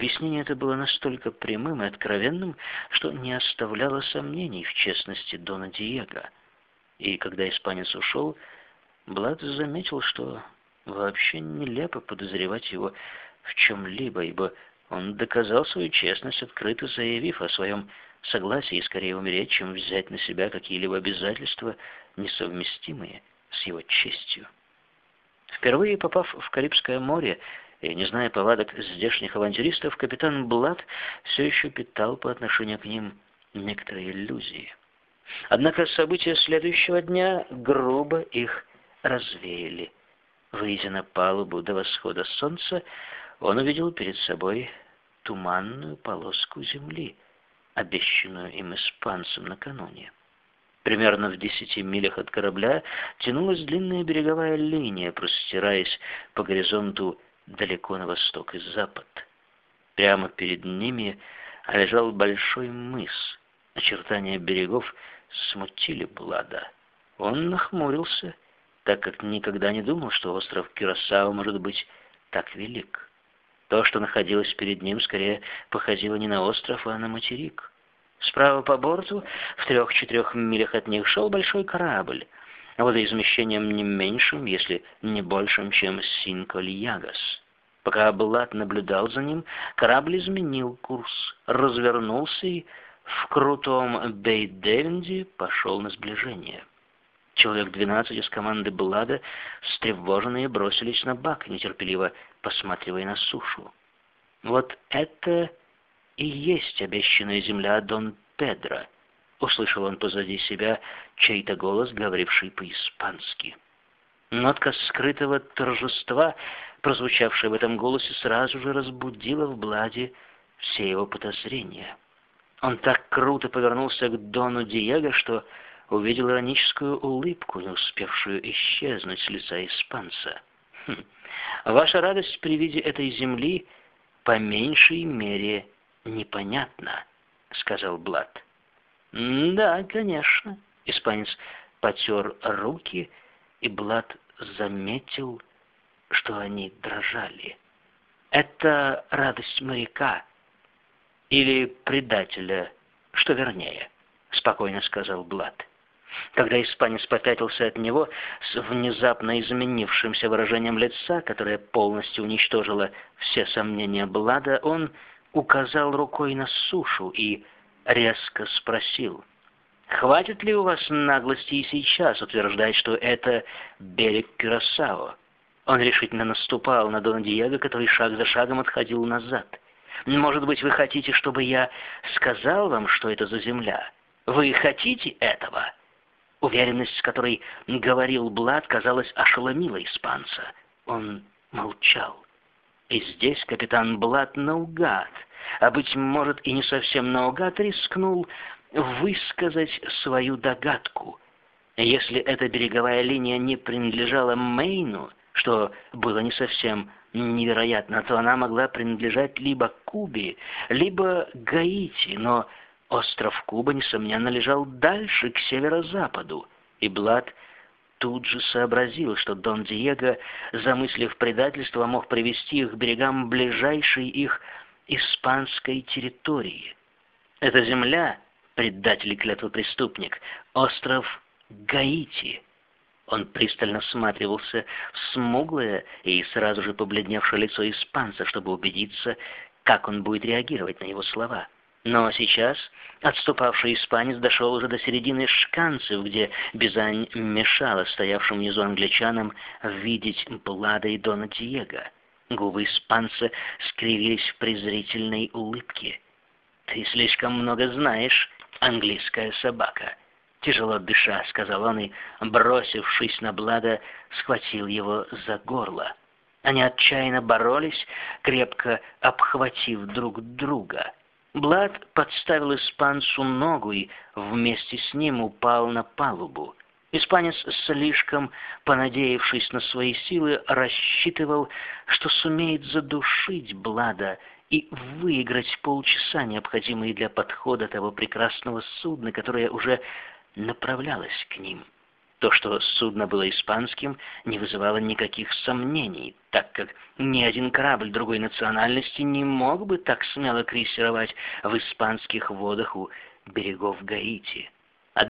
Объяснение это было настолько прямым и откровенным, что не оставляло сомнений в честности Дона Диего. И когда испанец ушел, Блад заметил, что вообще нелепо подозревать его в чем-либо, ибо он доказал свою честность, открыто заявив о своем согласии скорее умереть, чем взять на себя какие-либо обязательства, несовместимые с его честью. Впервые попав в Карибское море и не зная повадок здешних авантюристов, капитан Блад все еще питал по отношению к ним некоторые иллюзии. Однако события следующего дня грубо их развеяли. Выйдя на палубу до восхода солнца, он увидел перед собой туманную полоску земли, обещанную им испанцам накануне. Примерно в десяти милях от корабля тянулась длинная береговая линия, простираясь по горизонту далеко на восток и запад. Прямо перед ними лежал большой мыс. Очертания берегов смутили Блада. Он нахмурился, так как никогда не думал, что остров Кюрасао может быть так велик. То, что находилось перед ним, скорее походило не на остров, а на материк. Справа по борту, в трех-четырех милях от них, шел большой корабль, водоизмещением не меньшим, если не большим, чем Синколь-Ягас. Пока Блад наблюдал за ним, корабль изменил курс, развернулся и в крутом Бей-Девенде пошел на сближение. Человек двенадцать из команды Блада, встревоженные, бросились на бак, нетерпеливо посматривая на сушу. «Вот это и есть обещанная земля Дон Педро», — услышал он позади себя чей-то голос, говоривший по-испански. Нотка скрытого торжества, прозвучавшая в этом голосе, сразу же разбудила в Бладе все его подозрения. Он так круто повернулся к Дону Диего, что увидел ироническую улыбку, не успевшую исчезнуть с лица испанца. Хм. Ваша радость при виде этой земли по меньшей мере непонятна, сказал Блад. Да, конечно. Испанец потер руки, и Блад заметил, что они дрожали. Это радость моряка или предателя, что вернее, спокойно сказал Блад. Когда испанец попятился от него с внезапно изменившимся выражением лица, которое полностью уничтожило все сомнения Блада, он указал рукой на сушу и резко спросил, «Хватит ли у вас наглости и сейчас утверждать, что это берег Кюрасао?» Он решительно наступал на Дона Диего, который шаг за шагом отходил назад. «Может быть, вы хотите, чтобы я сказал вам, что это за земля? Вы хотите этого?» Уверенность, с которой говорил Блад, казалось, ошеломила испанца. Он молчал. И здесь капитан Блад наугад, а, быть может, и не совсем наугад, рискнул высказать свою догадку. Если эта береговая линия не принадлежала Мейну, что было не совсем невероятно, то она могла принадлежать либо Кубе, либо Гаити, но Остров Куба, несомненно, лежал дальше, к северо-западу, и Блад тут же сообразил, что Дон Диего, замыслив предательство, мог привести их к берегам ближайшей их испанской территории. Эта земля, предатель и клятвопреступник, остров Гаити. Он пристально всматривался в смуглое и сразу же побледневшее лицо испанца, чтобы убедиться, как он будет реагировать на его слова. Но сейчас отступавший испанец дошел уже до середины шканцев, где Бизань мешала стоявшим внизу англичанам видеть Блада и Дона Диего. Губы испанца скривились в презрительной улыбке. «Ты слишком много знаешь, английская собака!» Тяжело дыша, сказал он и, бросившись на Блада, схватил его за горло. Они отчаянно боролись, крепко обхватив друг друга — Блад подставил испанцу ногу и вместе с ним упал на палубу. Испанец, слишком понадеявшись на свои силы, рассчитывал, что сумеет задушить Блада и выиграть полчаса, необходимые для подхода того прекрасного судна, которое уже направлялось к ним. То, что судно было испанским, не вызывало никаких сомнений, так как ни один корабль другой национальности не мог бы так смело крейсировать в испанских водах у берегов Гаити.